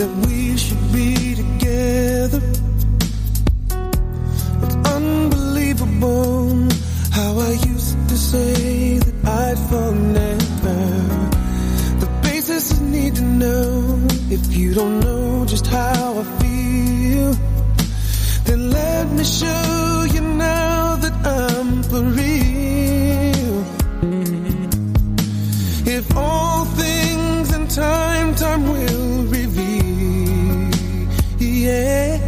that we should be together. It's unbelievable how I used to say that I'd fall never. The basis is need to know if you don't know just how I feel. Then let me show you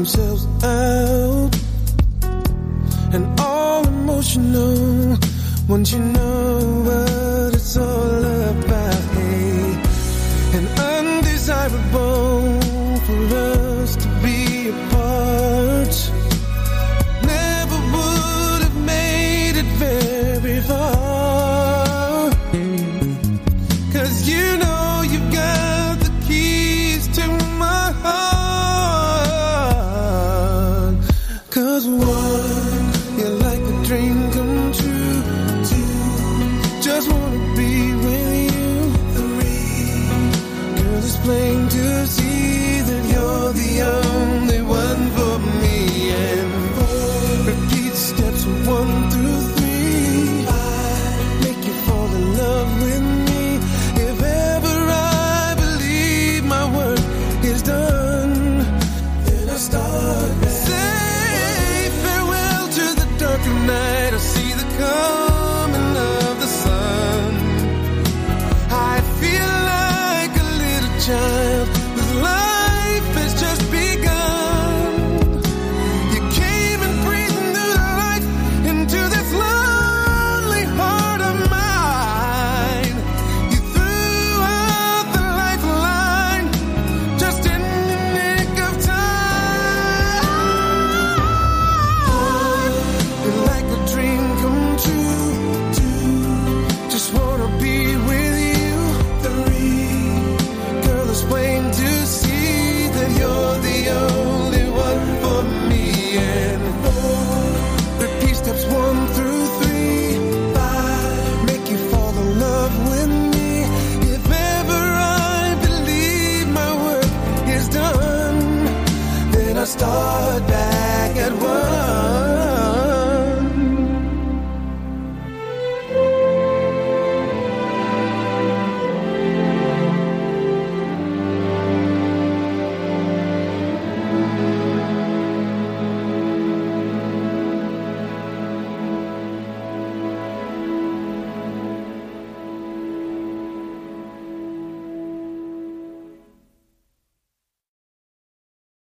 themselves out. And all emotional once you know what it's all dream.